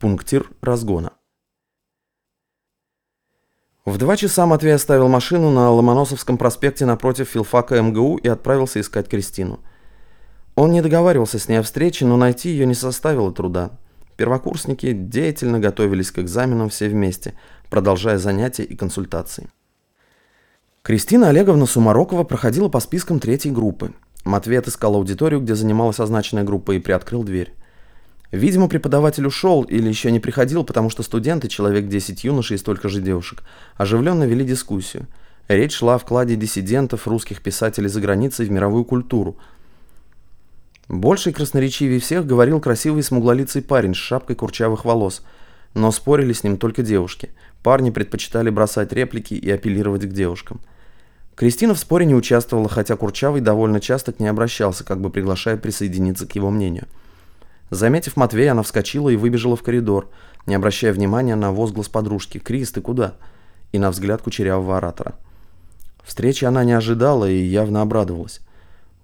Пунктир разгона. В два часа Матвей оставил машину на Ломоносовском проспекте напротив филфака МГУ и отправился искать Кристину. Он не договаривался с ней о встрече, но найти ее не составило труда. Первокурсники деятельно готовились к экзаменам все вместе, продолжая занятия и консультации. Кристина Олеговна Сумарокова проходила по спискам третьей группы. Матвей отыскал аудиторию, где занималась означенная группа, и приоткрыл дверь. Видимо, преподаватель ушел или еще не приходил, потому что студенты, человек 10 юношей и столько же девушек, оживленно вели дискуссию. Речь шла о вкладе диссидентов, русских писателей за границей в мировую культуру. Больше и красноречивее всех говорил красивый смуглолицый парень с шапкой курчавых волос, но спорили с ним только девушки. Парни предпочитали бросать реплики и апеллировать к девушкам. Кристина в споре не участвовала, хотя Курчавый довольно часто к ней обращался, как бы приглашая присоединиться к его мнению. Заметив Матвея, она вскочила и выбежала в коридор, не обращая внимания на возглас подружки «Крис, ты куда?» и на взгляд кучерявого оратора. Встречи она не ожидала и явно обрадовалась.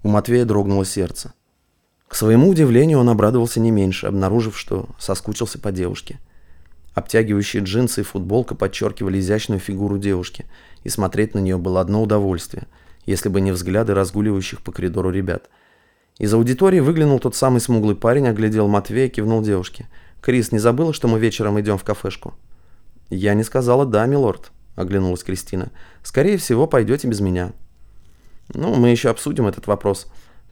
У Матвея дрогнуло сердце. К своему удивлению, он обрадовался не меньше, обнаружив, что соскучился по девушке. Обтягивающие джинсы и футболка подчеркивали изящную фигуру девушки, и смотреть на нее было одно удовольствие, если бы не взгляды разгуливающих по коридору ребят – из аудитории выглянул тот самый смуглый парень, оглядел Матвея кивнул девушке. «Крис, не забыла, что мы вечером идем в кафешку?» «Я не сказала «да, милорд», — оглянулась Кристина. «Скорее всего, пойдете без меня». «Ну, мы еще обсудим этот вопрос».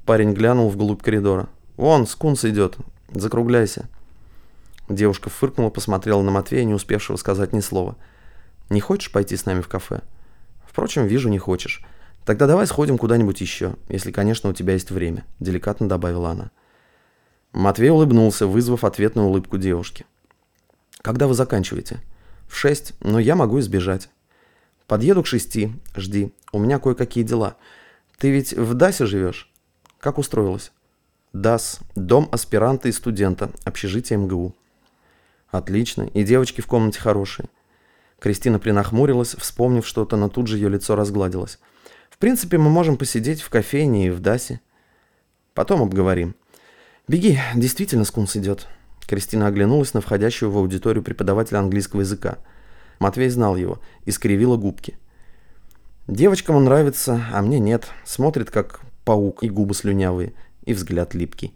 Парень глянул вглубь коридора. «Вон, скунс идет. Закругляйся». Девушка фыркнула, посмотрела на Матвея, не успевшего сказать ни слова. «Не хочешь пойти с нами в кафе?» «Впрочем, вижу, не хочешь. «Тогда давай сходим куда-нибудь еще, если, конечно, у тебя есть время», – деликатно добавила она. Матвей улыбнулся, вызвав ответную улыбку девушки. «Когда вы заканчиваете?» «В шесть, но я могу избежать». «Подъеду к шести. Жди. У меня кое-какие дела. Ты ведь в ДАСе живешь?» «Как устроилась?» «ДАС. Дом аспиранта и студента. Общежитие МГУ». «Отлично. И девочки в комнате хорошие». Кристина принахмурилась, вспомнив что-то, но тут же ее лицо разгладилось. В принципе, мы можем посидеть в кофейне и в Дасе. Потом обговорим. Беги, действительно скунс идет. Кристина оглянулась на входящего в аудиторию преподавателя английского языка. Матвей знал его и скривила губки. Девочкам он нравится, а мне нет. Смотрит, как паук, и губы слюнявые, и взгляд липкий.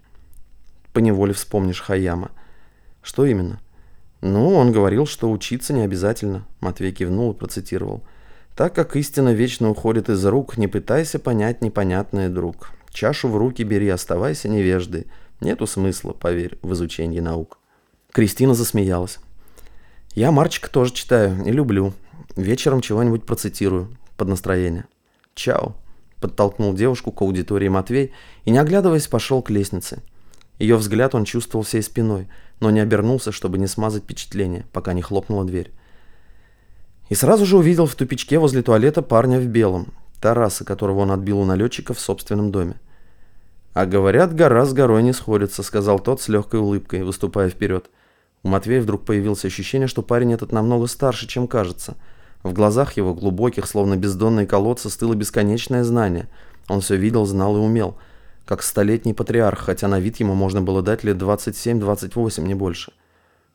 Поневоле вспомнишь Хаяма. Что именно? Ну, он говорил, что учиться не обязательно. Матвей кивнул и процитировал. Так как истина вечно уходит из рук, не пытайся понять непонятное, друг. Чашу в руки бери, оставайся невеждой. Нету смысла, поверь, в изучении наук. Кристина засмеялась. Я Марчика тоже читаю и люблю. Вечером чего-нибудь процитирую под настроение. Чао. Подтолкнул девушку к аудитории Матвей и, не оглядываясь, пошел к лестнице. Ее взгляд он чувствовал всей спиной, но не обернулся, чтобы не смазать впечатление, пока не хлопнула дверь. И сразу же увидел в тупичке возле туалета парня в белом, Тараса, которого он отбил у налетчика в собственном доме. «А говорят, гора с горой не сходится», — сказал тот с легкой улыбкой, выступая вперед. У Матвея вдруг появилось ощущение, что парень этот намного старше, чем кажется. В глазах его, глубоких, словно бездонные колодцы, стыло бесконечное знание. Он все видел, знал и умел. Как столетний патриарх, хотя на вид ему можно было дать лет 27-28, не больше.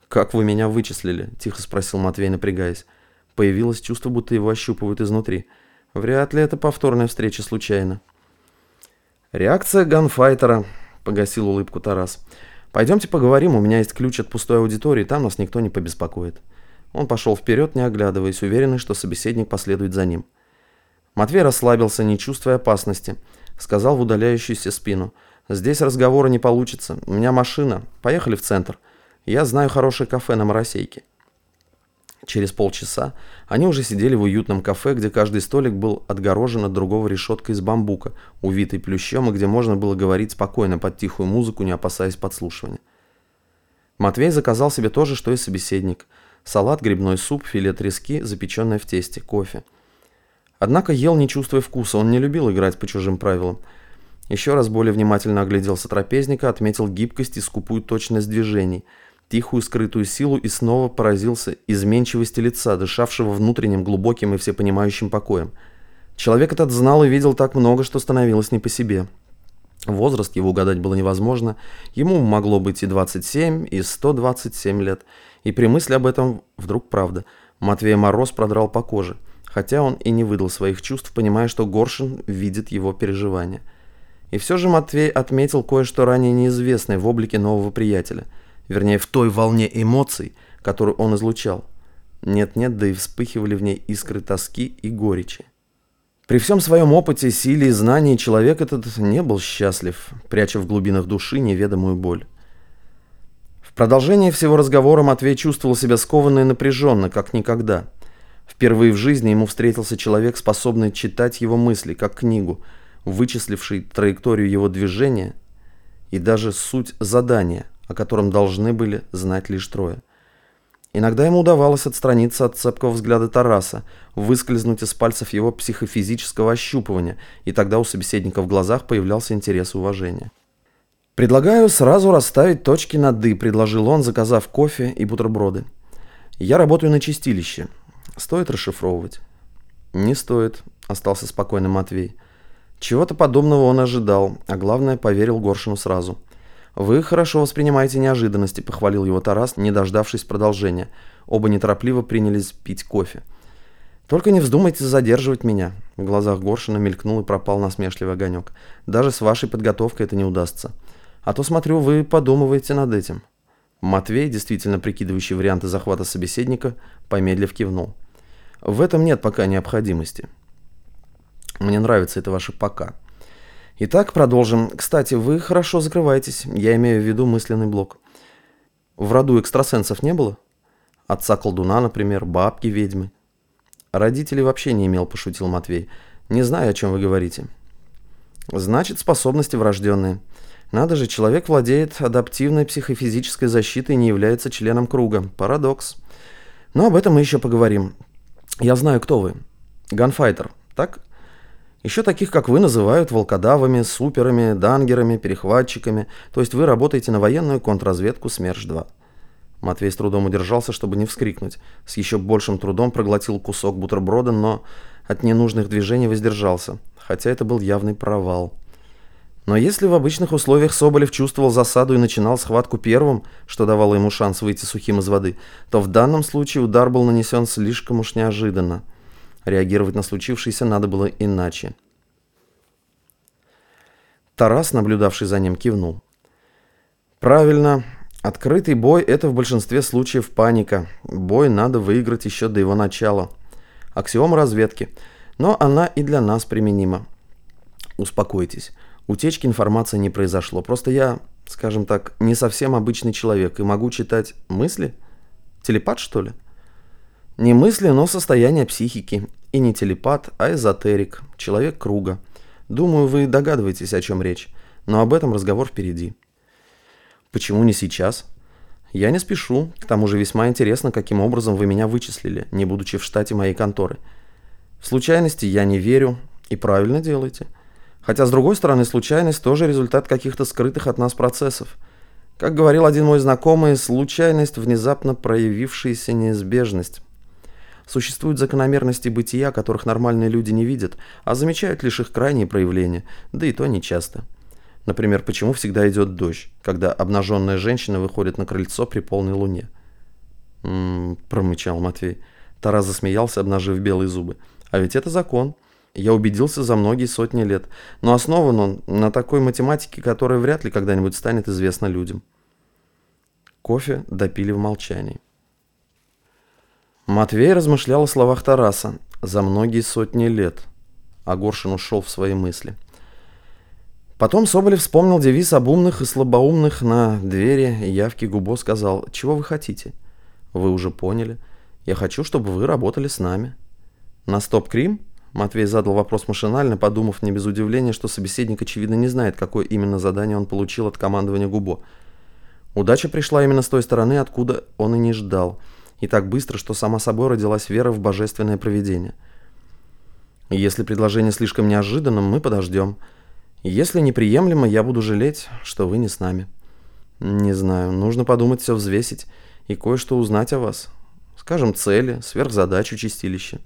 «Как вы меня вычислили?» – тихо спросил Матвей, напрягаясь. Появилось чувство, будто его ощупывают изнутри. Вряд ли это повторная встреча случайно. «Реакция ганфайтера», — погасил улыбку Тарас. «Пойдемте поговорим, у меня есть ключ от пустой аудитории, там нас никто не побеспокоит». Он пошел вперед, не оглядываясь, уверенный, что собеседник последует за ним. Матвей расслабился, не чувствуя опасности. Сказал в удаляющуюся спину. «Здесь разговора не получится. У меня машина. Поехали в центр. Я знаю хорошее кафе на Моросейке». Через полчаса они уже сидели в уютном кафе, где каждый столик был отгорожен от другого решеткой из бамбука, увитой плющом, и где можно было говорить спокойно под тихую музыку, не опасаясь подслушивания. Матвей заказал себе то же, что и собеседник. Салат, грибной суп, филе трески, запеченное в тесте, кофе. Однако ел, не чувствуя вкуса, он не любил играть по чужим правилам. Еще раз более внимательно огляделся трапезника, отметил гибкость и скупую точность движений – тихую скрытую силу и снова поразился изменчивости лица, дышавшего внутренним глубоким и всепонимающим покоем. Человек этот знал и видел так много, что становилось не по себе. Возраст его угадать было невозможно, ему могло быть и 27, и 127 лет, и при мысли об этом вдруг правда. Матвея мороз продрал по коже, хотя он и не выдал своих чувств, понимая, что Горшин видит его переживания. И все же Матвей отметил кое-что ранее неизвестное в облике нового приятеля, вернее, в той волне эмоций, которую он излучал. Нет-нет, да и вспыхивали в ней искры тоски и горечи. При всем своем опыте, силе и знании человек этот не был счастлив, пряча в глубинах души неведомую боль. В продолжении всего разговора Матвей чувствовал себя скованно и напряженно, как никогда. Впервые в жизни ему встретился человек, способный читать его мысли, как книгу, вычисливший траекторию его движения и даже суть задания, о котором должны были знать лишь трое – Иногда ему удавалось отстраниться от цепкого взгляда Тараса, выскользнуть из пальцев его психофизического ощупывания, и тогда у собеседника в глазах появлялся интерес и уважение. «Предлагаю сразу расставить точки над «и», — предложил он, заказав кофе и бутерброды. «Я работаю на чистилище. Стоит расшифровывать?» «Не стоит», — остался спокойным Матвей. Чего-то подобного он ожидал, а главное, поверил Горшину сразу — «Вы хорошо воспринимаете неожиданности», — похвалил его Тарас, не дождавшись продолжения. Оба неторопливо принялись пить кофе. «Только не вздумайте задерживать меня». В глазах Горшина мелькнул и пропал насмешливый огонек. «Даже с вашей подготовкой это не удастся. А то, смотрю, вы подумываете над этим». Матвей, действительно прикидывающий варианты захвата собеседника, помедлив кивнул. «В этом нет пока необходимости. Мне нравится это ваше «пока». Итак, продолжим. Кстати, вы хорошо закрываетесь. Я имею в виду мысленный блок. В роду экстрасенсов не было? Отца колдуна, например, бабки ведьмы. Родителей вообще не имел, пошутил Матвей. Не знаю, о чем вы говорите. Значит, способности врожденные. Надо же, человек владеет адаптивной психофизической защитой и не является членом круга. Парадокс. Но об этом мы еще поговорим. Я знаю, кто вы. Ганфайтер, так? Еще таких, как вы, называют волкодавами, суперами, дангерами, перехватчиками, то есть вы работаете на военную контрразведку СМЕРШ-2. Матвей с трудом удержался, чтобы не вскрикнуть. С еще большим трудом проглотил кусок бутерброда, но от ненужных движений воздержался, хотя это был явный провал. Но если в обычных условиях Соболев чувствовал засаду и начинал схватку первым, что давало ему шанс выйти сухим из воды, то в данном случае удар был нанесен слишком уж неожиданно. Реагировать на случившееся надо было иначе. Тарас, наблюдавший за ним, кивнул. «Правильно. Открытый бой – это в большинстве случаев паника. Бой надо выиграть еще до его начала. Аксиома разведки. Но она и для нас применима. Успокойтесь. Утечки информации не произошло. Просто я, скажем так, не совсем обычный человек и могу читать мысли? Телепат, что ли?» Не мысли, но состояние психики. И не телепат, а эзотерик, человек круга. Думаю, вы догадываетесь, о чем речь, но об этом разговор впереди. Почему не сейчас? Я не спешу, к тому же весьма интересно, каким образом вы меня вычислили, не будучи в штате моей конторы. В случайности я не верю, и правильно делаете. Хотя, с другой стороны, случайность тоже результат каких-то скрытых от нас процессов. Как говорил один мой знакомый, случайность – внезапно проявившаяся неизбежность. Существуют закономерности бытия, которых нормальные люди не видят, а замечают лишь их крайние проявления, да и то не часто. Например, почему всегда идет дождь, когда обнаженная женщина выходит на крыльцо при полной луне? «М-м-м», промычал Матвей. Тарас засмеялся, обнажив белые зубы. «А ведь это закон. Я убедился за многие сотни лет. Но основан он на такой математике, которая вряд ли когда-нибудь станет известна людям». Кофе допили в молчании. Матвей размышлял о словах Тараса за многие сотни лет. А Горшин ушел в свои мысли. Потом Соболев вспомнил девиз об умных и слабоумных на двери явки Губо сказал «Чего вы хотите?» «Вы уже поняли. Я хочу, чтобы вы работали с нами». «На стоп-крим?» Матвей задал вопрос машинально, подумав не без удивления, что собеседник очевидно не знает, какое именно задание он получил от командования Губо. Удача пришла именно с той стороны, откуда он и не ждал – и так быстро, что сама собой родилась вера в божественное провидение. Если предложение слишком неожиданным, мы подождем. Если неприемлемо, я буду жалеть, что вы не с нами. Не знаю, нужно подумать, все взвесить и кое-что узнать о вас. Скажем, цели, сверхзадачу чистилища.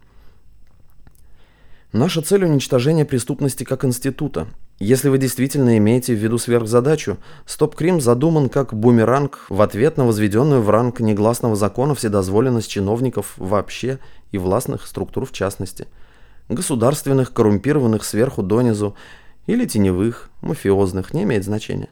Наша цель – уничтожение преступности как института. Если вы действительно имеете в виду сверхзадачу, Стоп-Крим задуман как бумеранг в ответ на возведенную в ранг негласного закона вседозволенность чиновников вообще и властных структур в частности, государственных, коррумпированных сверху донизу или теневых, мафиозных, не имеет значения.